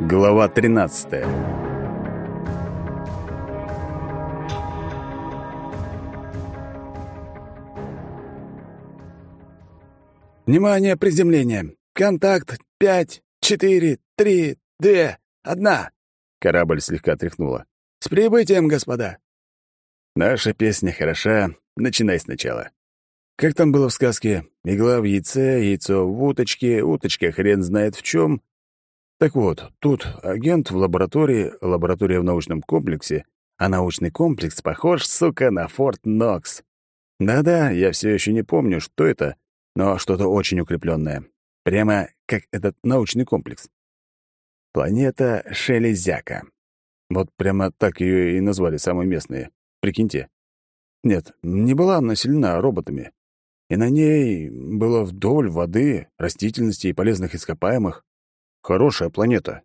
Глава 13. Внимание, приземление. Контакт пять, четыре, три, две, одна. Корабль слегка тряхнуло. С прибытием, господа. Наша песня хороша. Начинай сначала. Как там было в сказке? Игла в яйце, яйцо в уточке, уточка хрен знает в чем. Так вот, тут агент в лаборатории, лаборатория в научном комплексе, а научный комплекс похож, сука, на Форт Нокс. Да-да, я все еще не помню, что это, но что-то очень укрепленное. Прямо как этот научный комплекс. Планета Шелезяка. Вот прямо так ее и назвали самые местные. Прикиньте. Нет, не была населена роботами. И на ней было вдоль воды, растительности и полезных ископаемых. Хорошая планета.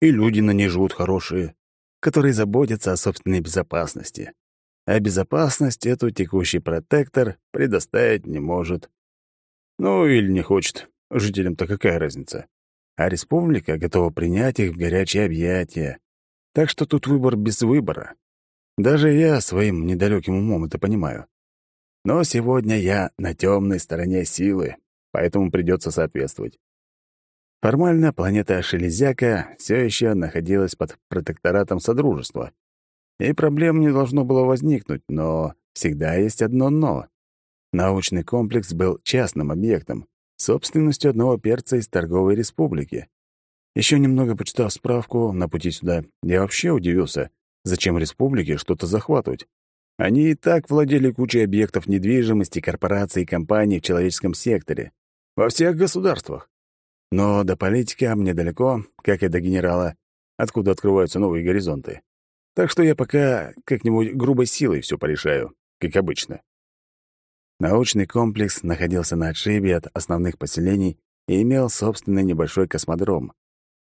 И люди на ней живут хорошие, которые заботятся о собственной безопасности. А безопасность эту текущий протектор предоставить не может. Ну, или не хочет. Жителям-то какая разница? А республика готова принять их в горячие объятия. Так что тут выбор без выбора. Даже я своим недалеким умом это понимаю. Но сегодня я на темной стороне силы, поэтому придется соответствовать. Формально планета Шелезяка все еще находилась под протекторатом Содружества, и проблем не должно было возникнуть, но всегда есть одно «но». Научный комплекс был частным объектом, собственностью одного перца из торговой республики. Еще немного почитав справку на пути сюда, я вообще удивился, зачем республике что-то захватывать. Они и так владели кучей объектов недвижимости, корпораций и компаний в человеческом секторе. Во всех государствах. Но до политика мне далеко, как и до генерала, откуда открываются новые горизонты. Так что я пока как-нибудь грубой силой все порешаю, как обычно. Научный комплекс находился на отшибе от основных поселений и имел собственный небольшой космодром.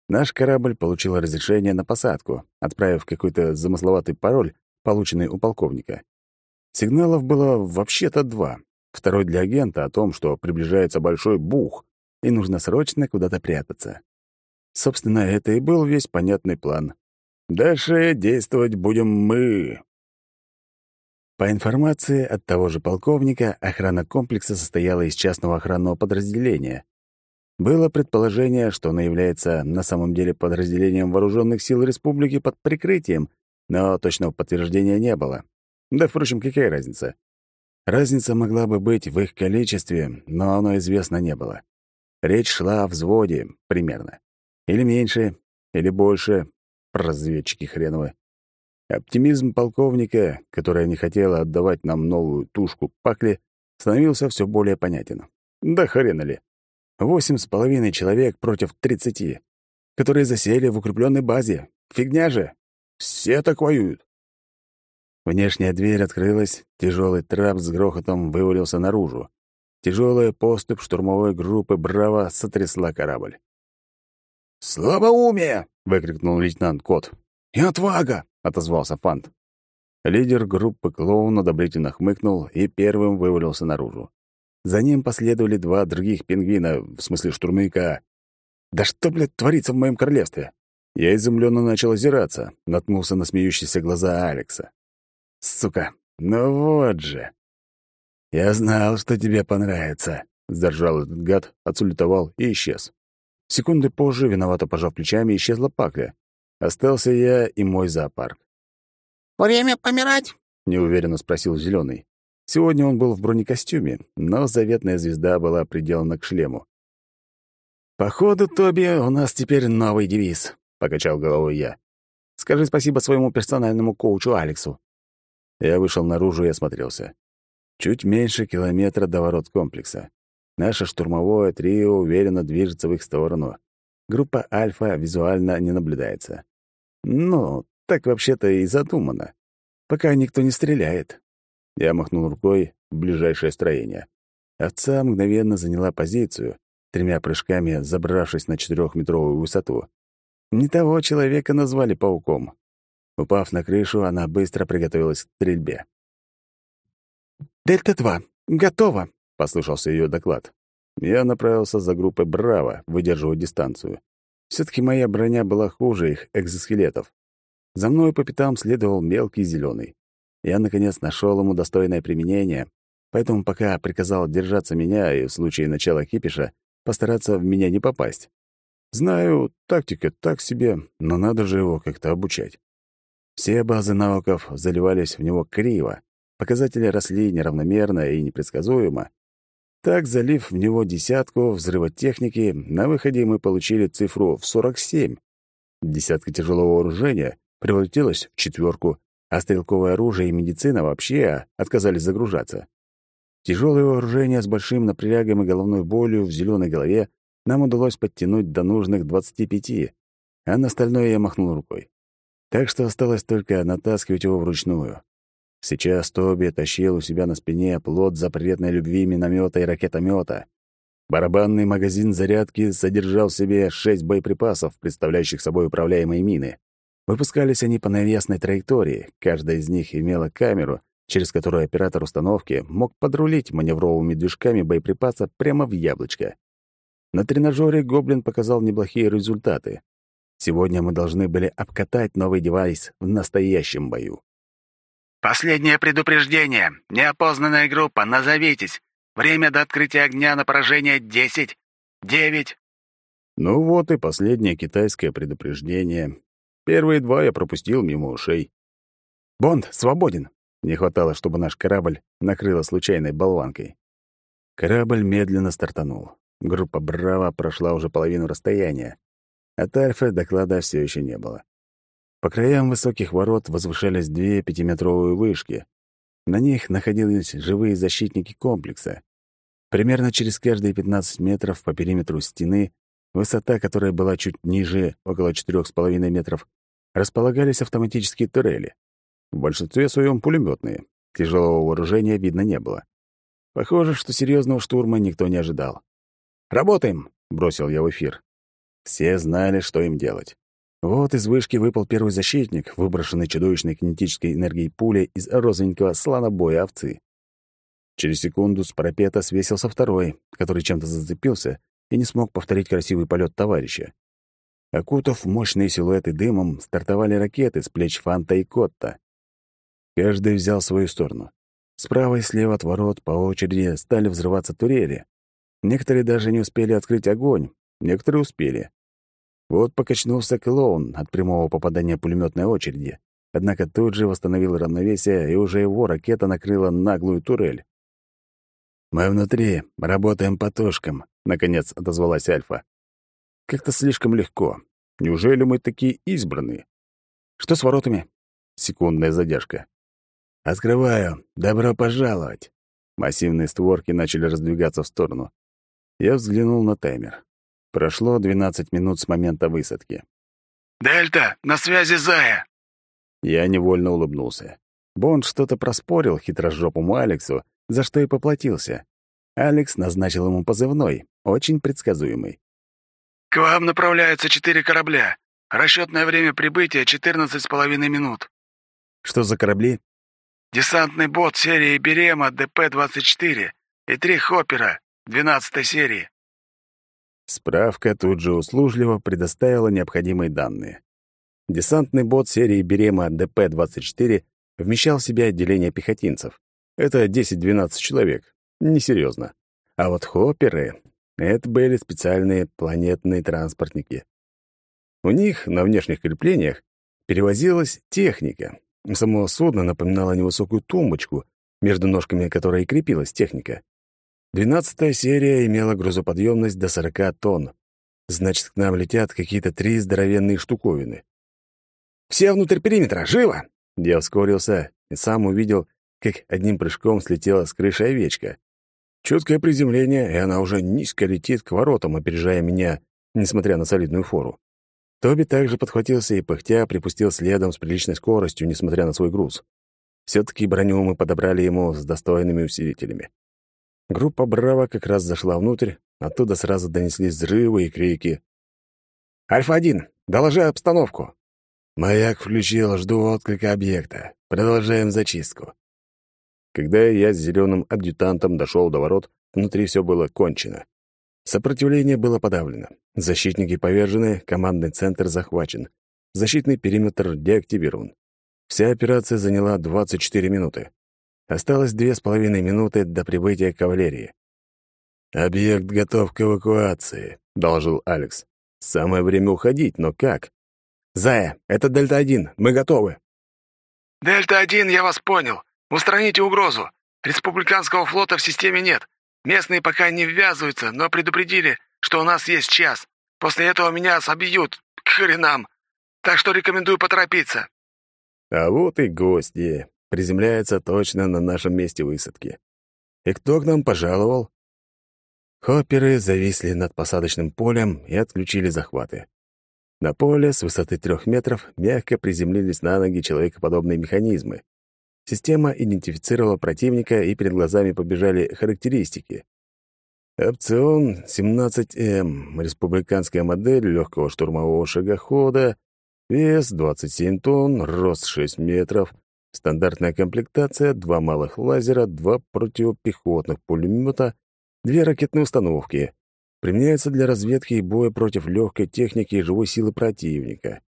Наш корабль получил разрешение на посадку, отправив какой-то замысловатый пароль, полученный у полковника. Сигналов было вообще-то два. Второй для агента о том, что приближается большой бух, и нужно срочно куда-то прятаться. Собственно, это и был весь понятный план. Дальше действовать будем мы. По информации от того же полковника, охрана комплекса состояла из частного охранного подразделения. Было предположение, что оно является на самом деле подразделением вооруженных сил республики под прикрытием, но точного подтверждения не было. Да, впрочем, какая разница? Разница могла бы быть в их количестве, но оно известно не было. Речь шла о взводе, примерно. Или меньше, или больше. Разведчики хреновы. Оптимизм полковника, которая не хотела отдавать нам новую тушку пакли, становился все более понятен. Да хрена ли. Восемь с половиной человек против тридцати, которые засели в укрепленной базе. Фигня же. Все так воюют. Внешняя дверь открылась, тяжелый трап с грохотом вывалился наружу. Тяжелая поступь штурмовой группы «Браво» сотрясла корабль. «Слабоумие!» — выкрикнул лейтенант Кот. «И отвага!» — отозвался Фант. Лидер группы «Клоун» одобрительно хмыкнул и первым вывалился наружу. За ним последовали два других пингвина, в смысле штурмовика. «Да что, блядь, творится в моем королевстве?» Я изумленно начал озираться, наткнулся на смеющиеся глаза Алекса. «Сука, ну вот же!» «Я знал, что тебе понравится», — заржал этот гад, отсулетовал и исчез. Секунды позже, виновато пожав плечами, исчезла пакля. Остался я и мой зоопарк. «Время помирать?» — неуверенно спросил Зеленый. Сегодня он был в бронекостюме, но заветная звезда была приделана к шлему. «Походу, Тоби, у нас теперь новый девиз», — покачал головой я. «Скажи спасибо своему персональному коучу Алексу». Я вышел наружу и осмотрелся. Чуть меньше километра до ворот комплекса. Наше штурмовое трио уверенно движется в их сторону. Группа «Альфа» визуально не наблюдается. Ну, так вообще-то и задумано. Пока никто не стреляет. Я махнул рукой в ближайшее строение. Овца мгновенно заняла позицию, тремя прыжками забравшись на четырехметровую высоту. Не того человека назвали пауком. Упав на крышу, она быстро приготовилась к стрельбе. «Дельта-2, готово!» — послышался ее доклад. Я направился за группой «Браво», выдерживая дистанцию. Все-таки моя броня была хуже их экзоскелетов. За мной по пятам следовал мелкий зеленый. Я, наконец, нашел ему достойное применение, поэтому пока приказал держаться меня и в случае начала кипиша постараться в меня не попасть. Знаю, тактика так себе, но надо же его как-то обучать. Все базы навыков заливались в него криво, показатели росли неравномерно и непредсказуемо. Так, залив в него десятку взрывотехники, на выходе мы получили цифру в 47. Десятка тяжелого вооружения превратилась в четверку, а стрелковое оружие и медицина вообще отказались загружаться. Тяжелое вооружение с большим напрягом и головной болью в зеленой голове нам удалось подтянуть до нужных 25, а на остальное я махнул рукой. Так что осталось только натаскивать его вручную. Сейчас Тоби тащил у себя на спине плод запретной любви миномета и ракетомета. Барабанный магазин зарядки содержал в себе шесть боеприпасов, представляющих собой управляемые мины. Выпускались они по навесной траектории, каждая из них имела камеру, через которую оператор установки мог подрулить маневровыми движками боеприпаса прямо в яблочко. На тренажере Гоблин показал неплохие результаты. Сегодня мы должны были обкатать новый девайс в настоящем бою. «Последнее предупреждение. Неопознанная группа, назовитесь. Время до открытия огня на поражение — десять, девять». Ну вот и последнее китайское предупреждение. Первые два я пропустил мимо ушей. «Бонд свободен!» Не хватало, чтобы наш корабль накрыло случайной болванкой. Корабль медленно стартанул. Группа «Браво» прошла уже половину расстояния. От Альфа доклада все еще не было. По краям высоких ворот возвышались две пятиметровые вышки. На них находились живые защитники комплекса. Примерно через каждые 15 метров по периметру стены, высота которой была чуть ниже, около 4,5 метров, располагались автоматические турели. В большинстве своем пулеметные. Тяжелого вооружения видно не было. Похоже, что серьезного штурма никто не ожидал. «Работаем!» — бросил я в эфир. Все знали, что им делать. Вот из вышки выпал первый защитник, выброшенный чудовищной кинетической энергией пули из розовенького слонобоя овцы. Через секунду с парапета свесился второй, который чем-то зацепился и не смог повторить красивый полет товарища. Окутав мощные силуэты дымом, стартовали ракеты с плеч Фанта и Котта. Каждый взял свою сторону. Справа и слева от ворот по очереди стали взрываться турели. Некоторые даже не успели открыть огонь, некоторые успели. Вот покачнулся клоун от прямого попадания пулеметной очереди, однако тут же восстановил равновесие, и уже его ракета накрыла наглую турель. «Мы внутри, работаем по тушкам», — наконец отозвалась Альфа. «Как-то слишком легко. Неужели мы такие избранные?» «Что с воротами?» Секундная задержка. «Открываю. Добро пожаловать!» Массивные створки начали раздвигаться в сторону. Я взглянул на таймер. Прошло 12 минут с момента высадки. «Дельта, на связи Зая!» Я невольно улыбнулся. Бонд что-то проспорил хитрожопому Алексу, за что и поплатился. Алекс назначил ему позывной, очень предсказуемый. «К вам направляются четыре корабля. Расчетное время прибытия — четырнадцать с половиной минут». «Что за корабли?» «Десантный бот серии Берема ДП-24 и три Хоппера двенадцатой серии». Справка тут же услужливо предоставила необходимые данные. Десантный бот серии Берема ДП-24 вмещал в себя отделение пехотинцев. Это 10-12 человек. Несерьезно. А вот хопперы — это были специальные планетные транспортники. У них на внешних креплениях перевозилась техника. Само судно напоминало невысокую тумбочку, между ножками которой и крепилась техника. Двенадцатая серия имела грузоподъемность до 40 тонн. Значит, к нам летят какие-то три здоровенные штуковины. «Все внутрь периметра! Живо!» Я ускорился и сам увидел, как одним прыжком слетела с крыши овечка. Чуткое приземление, и она уже низко летит к воротам, опережая меня, несмотря на солидную фору. Тоби также подхватился и, пыхтя, припустил следом с приличной скоростью, несмотря на свой груз. все таки броню мы подобрали ему с достойными усилителями. Группа «Браво» как раз зашла внутрь, оттуда сразу донеслись взрывы и крики. «Альфа-1, доложи обстановку!» «Маяк включил, жду отклика объекта. Продолжаем зачистку». Когда я с зеленым адъютантом дошел до ворот, внутри все было кончено. Сопротивление было подавлено. Защитники повержены, командный центр захвачен. Защитный периметр деактивирован. Вся операция заняла 24 минуты. Осталось две с половиной минуты до прибытия кавалерии. «Объект готов к эвакуации», — доложил Алекс. «Самое время уходить, но как?» «Зая, это Дельта-1, мы готовы». «Дельта-1, я вас понял. Устраните угрозу. Республиканского флота в системе нет. Местные пока не ввязываются, но предупредили, что у нас есть час. После этого меня собьют, к хренам. Так что рекомендую поторопиться». А вот и гости. Приземляются точно на нашем месте высадки. И кто к нам пожаловал? Хопперы зависли над посадочным полем и отключили захваты. На поле с высоты трех метров мягко приземлились на ноги человекоподобные механизмы. Система идентифицировала противника, и перед глазами побежали характеристики. Опцион 17М, республиканская модель легкого штурмового шагохода, вес 27 тонн, рост 6 метров, стандартная комплектация, два малых лазера, два противопехотных пулемета, две ракетные установки. Применяется для разведки и боя против легкой техники и живой силы противника.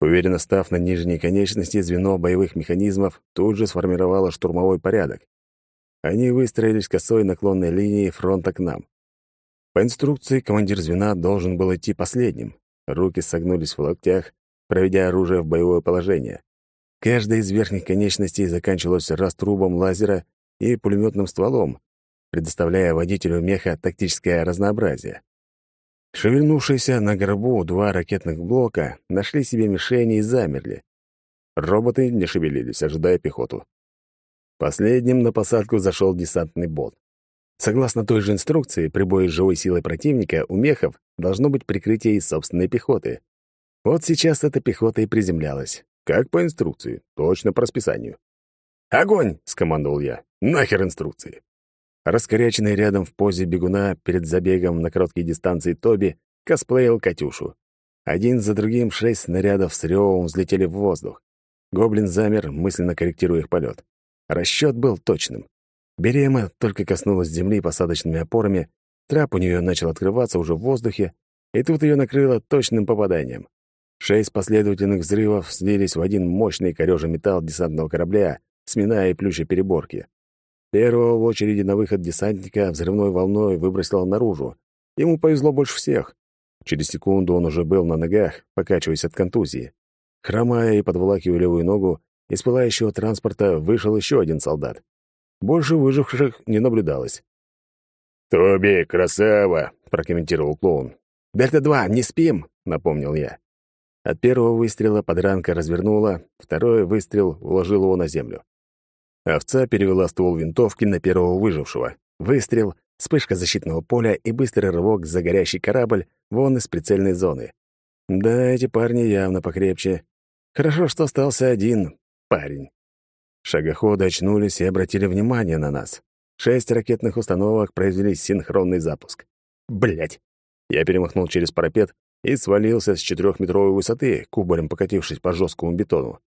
Уверенно став на нижней конечности, звено боевых механизмов тут же сформировало штурмовой порядок. Они выстроились косой наклонной линией фронта к нам. По инструкции командир звена должен был идти последним. Руки согнулись в локтях, проведя оружие в боевое положение. Каждая из верхних конечностей заканчивалась раструбом лазера и пулеметным стволом, предоставляя водителю меха тактическое разнообразие. Шевельнувшиеся на горбу два ракетных блока нашли себе мишени и замерли. Роботы не шевелились, ожидая пехоту. Последним на посадку зашел десантный бот. Согласно той же инструкции, при бою с живой силой противника у мехов должно быть прикрытие из собственной пехоты. Вот сейчас эта пехота и приземлялась. Как по инструкции, точно по расписанию. «Огонь!» — скомандовал я. «Нахер инструкции!» Раскоряченный рядом в позе бегуна перед забегом на короткие дистанции Тоби косплеил Катюшу. Один за другим шесть снарядов с ревом взлетели в воздух. Гоблин замер, мысленно корректируя их полет. Расчет был точным. Берема только коснулась земли посадочными опорами, трап у нее начал открываться уже в воздухе, и тут ее накрыло точным попаданием. Шесть последовательных взрывов слились в один мощный корёжий металл десантного корабля, сминая и плюща переборки. Первого в очереди на выход десантника взрывной волной выбросило наружу. Ему повезло больше всех. Через секунду он уже был на ногах, покачиваясь от контузии. Хромая и подволакивая левую ногу, из пылающего транспорта вышел еще один солдат. Больше выживших не наблюдалось. «Тоби, красава!» — прокомментировал клоун. «Дельта-2, не спим!» — напомнил я. От первого выстрела подранка развернула, второй выстрел уложил его на землю. Овца перевела ствол винтовки на первого выжившего. Выстрел, вспышка защитного поля и быстрый рывок за горящий корабль вон из прицельной зоны. Да, эти парни явно покрепче. Хорошо, что остался один парень. Шагоходы очнулись и обратили внимание на нас. Шесть ракетных установок произвели синхронный запуск. Блять! Я перемахнул через парапет и свалился с четырехметровой высоты, кубарем покатившись по жесткому бетону.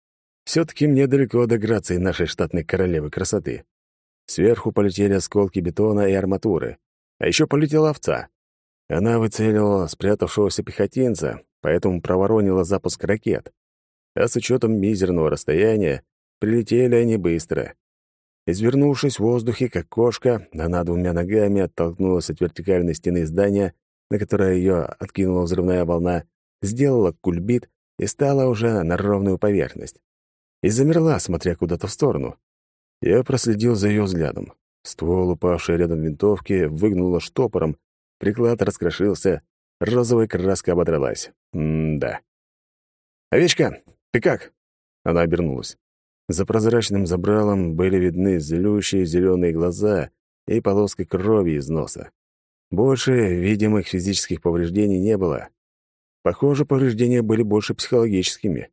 Все-таки мне далеко до грации нашей штатной королевы красоты. Сверху полетели осколки бетона и арматуры. А еще полетела овца. Она выцелила спрятавшегося пехотинца, поэтому проворонила запуск ракет. А с учетом мизерного расстояния, прилетели они быстро. Извернувшись в воздухе, как кошка, она двумя ногами оттолкнулась от вертикальной стены здания, на которое ее откинула взрывная волна, сделала кульбит и стала уже на ровную поверхность и замерла, смотря куда-то в сторону. Я проследил за ее взглядом. Ствол, упавший рядом винтовки, выгнуло штопором, приклад раскрошился, розовая краска ободралась. М-да. «Овечка, ты как?» Она обернулась. За прозрачным забралом были видны злющие зеленые глаза и полоска крови из носа. Больше видимых физических повреждений не было. Похоже, повреждения были больше психологическими.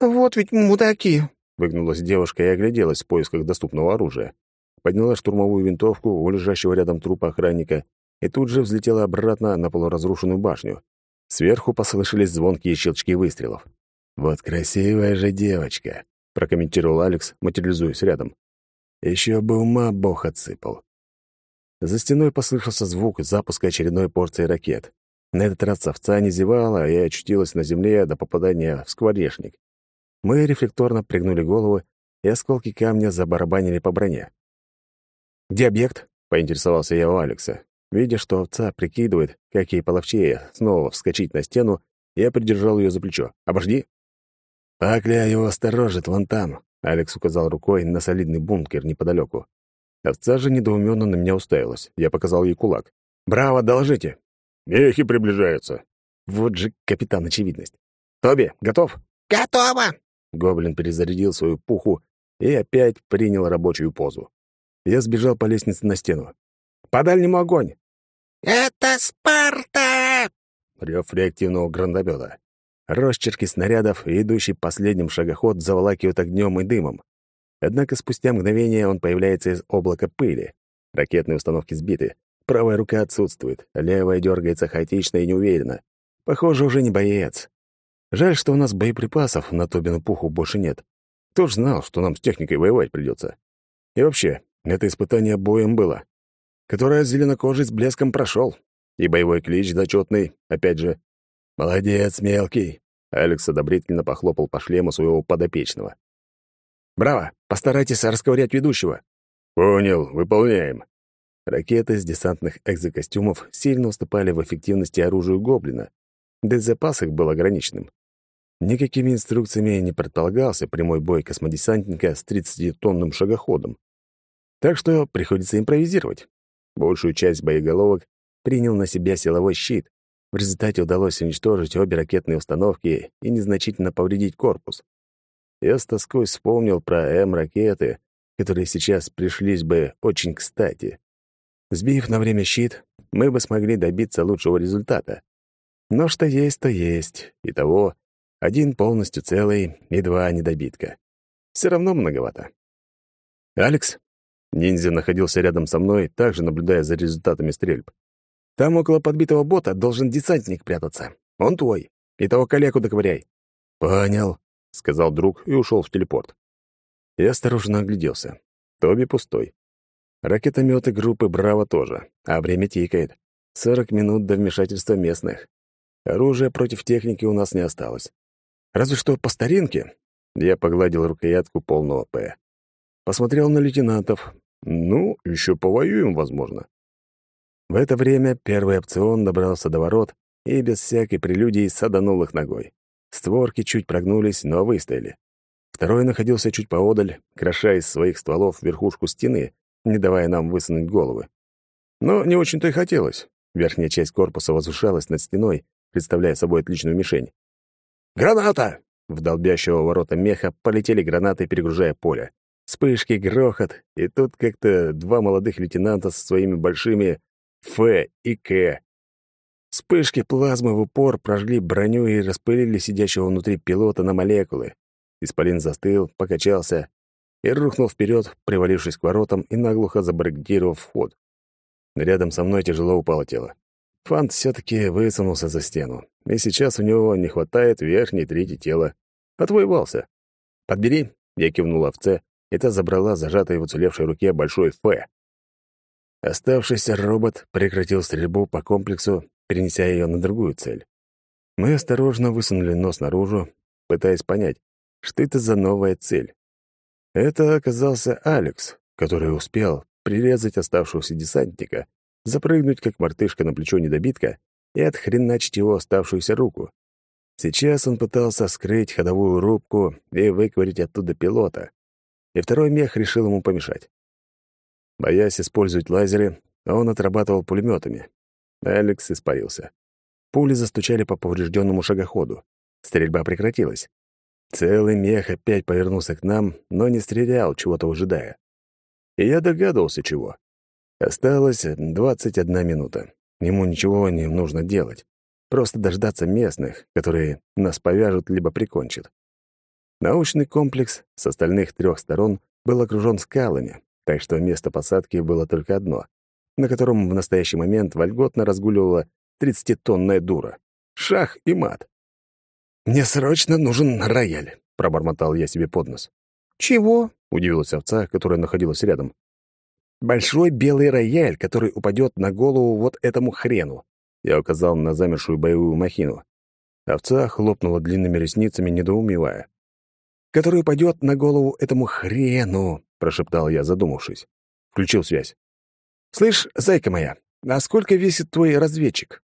«Вот ведь мудаки!» — выгнулась девушка и огляделась в поисках доступного оружия. Подняла штурмовую винтовку у лежащего рядом трупа охранника и тут же взлетела обратно на полуразрушенную башню. Сверху послышались звонкие щелчки выстрелов. «Вот красивая же девочка!» — прокомментировал Алекс, материализуясь рядом. «Еще бы ума бог отсыпал». За стеной послышался звук запуска очередной порции ракет. На этот раз овца не зевала и очутилась на земле до попадания в скворечник. Мы рефлекторно пригнули голову, и осколки камня забарабанили по броне. «Где объект?» — поинтересовался я у Алекса. Видя, что овца прикидывает, как ей половчее снова вскочить на стену, я придержал ее за плечо. «Обожди!» «Пакля его сторожит вон там», — Алекс указал рукой на солидный бункер неподалеку. Овца же недоуменно на меня уставилась. Я показал ей кулак. «Браво, доложите!» «Мехи приближаются!» Вот же капитан очевидность. «Тоби, готов?» «Готово!» Гоблин перезарядил свою пуху и опять принял рабочую позу. Я сбежал по лестнице на стену. «По дальнему огонь!» «Это Спарта!» Рев реактивного гранатомета. Росчерки снарядов и идущий последним шагоход заволакивают огнем и дымом. Однако спустя мгновение он появляется из облака пыли. Ракетные установки сбиты. Правая рука отсутствует, левая дергается хаотично и неуверенно. Похоже, уже не боец. Жаль, что у нас боеприпасов на Тобину пуху больше нет. Кто ж знал, что нам с техникой воевать придется? И вообще, это испытание боем было, которое зеленокожий с блеском прошел. И боевой клич зачетный, опять же. «Молодец, мелкий!» Алекс одобрительно похлопал по шлему своего подопечного. «Браво! Постарайтесь расковырять ведущего!» «Понял, выполняем!» Ракеты с десантных экзокостюмов сильно уступали в эффективности оружию гоблина, да и запас их был ограниченным. Никакими инструкциями не предполагался прямой бой космодесантника с 30-тонным шагоходом. Так что приходится импровизировать. Большую часть боеголовок принял на себя силовой щит. В результате удалось уничтожить обе ракетные установки и незначительно повредить корпус. Я с тоской вспомнил про М-ракеты, которые сейчас пришлись бы очень кстати. Сбив на время щит, мы бы смогли добиться лучшего результата. Но что есть, то есть. Итого, один полностью целый и два недобитка. Все равно многовато. «Алекс?» Ниндзя находился рядом со мной, также наблюдая за результатами стрельб. «Там около подбитого бота должен десантник прятаться. Он твой. И того коллегу доковыряй». «Понял», — сказал друг и ушел в телепорт. Я осторожно огляделся. Тоби пустой. Ракетометы группы «Браво» тоже, а время тикает. Сорок минут до вмешательства местных. Оружия против техники у нас не осталось. Разве что по старинке. Я погладил рукоятку полного П. Посмотрел на лейтенантов. Ну, еще повоюем, возможно. В это время первый опцион добрался до ворот и без всякой прелюдии саданул их ногой. Створки чуть прогнулись, но выстояли. Второй находился чуть поодаль, кроша из своих стволов верхушку стены, не давая нам высунуть головы. Но не очень-то и хотелось. Верхняя часть корпуса возвышалась над стеной, представляя собой отличную мишень. «Граната!» В долбящего ворота меха полетели гранаты, перегружая поле. Вспышки, грохот, и тут как-то два молодых лейтенанта со своими большими «Ф» и «К». Вспышки плазмы в упор прожгли броню и распылили сидящего внутри пилота на молекулы. Исполин застыл, покачался, и рухнул вперед, привалившись к воротам и наглухо забаррикадировав вход. Рядом со мной тяжело упало тело. Фант все-таки высунулся за стену, и сейчас у него не хватает верхней трети тела. Отвоевался. «Подбери», — я кивнул овце, и та забрала зажатой в уцелевшей руке большой «Ф». Оставшийся робот прекратил стрельбу по комплексу, перенеся ее на другую цель. Мы осторожно высунули нос наружу, пытаясь понять, что это за новая цель. Это оказался Алекс, который успел прирезать оставшегося десантника, запрыгнуть как мартышка на плечо недобитка и отхреначить его оставшуюся руку. Сейчас он пытался скрыть ходовую рубку и выковырить оттуда пилота, и второй мех решил ему помешать. Боясь использовать лазеры, он отрабатывал пулеметами. Алекс испарился. Пули застучали по поврежденному шагоходу. Стрельба прекратилась. Целый мех опять повернулся к нам, но не стрелял, чего-то ожидая. И я догадывался, чего. Осталось 21 минута. Ему ничего не нужно делать. Просто дождаться местных, которые нас повяжут либо прикончат. Научный комплекс с остальных трех сторон был окружен скалами, так что место посадки было только одно, на котором в настоящий момент вольготно разгуливала 30-тонная дура. Шах и мат. «Мне срочно нужен рояль», — пробормотал я себе под нос. «Чего?» — удивилась овца, которая находилась рядом. Большой белый рояль, который упадет на голову вот этому хрену. Я указал на замершую боевую махину. Овца хлопнула длинными ресницами, недоумевая. «Который упадет на голову этому хрену», — прошептал я, задумавшись. Включил связь. «Слышь, зайка моя, а сколько весит твой разведчик?»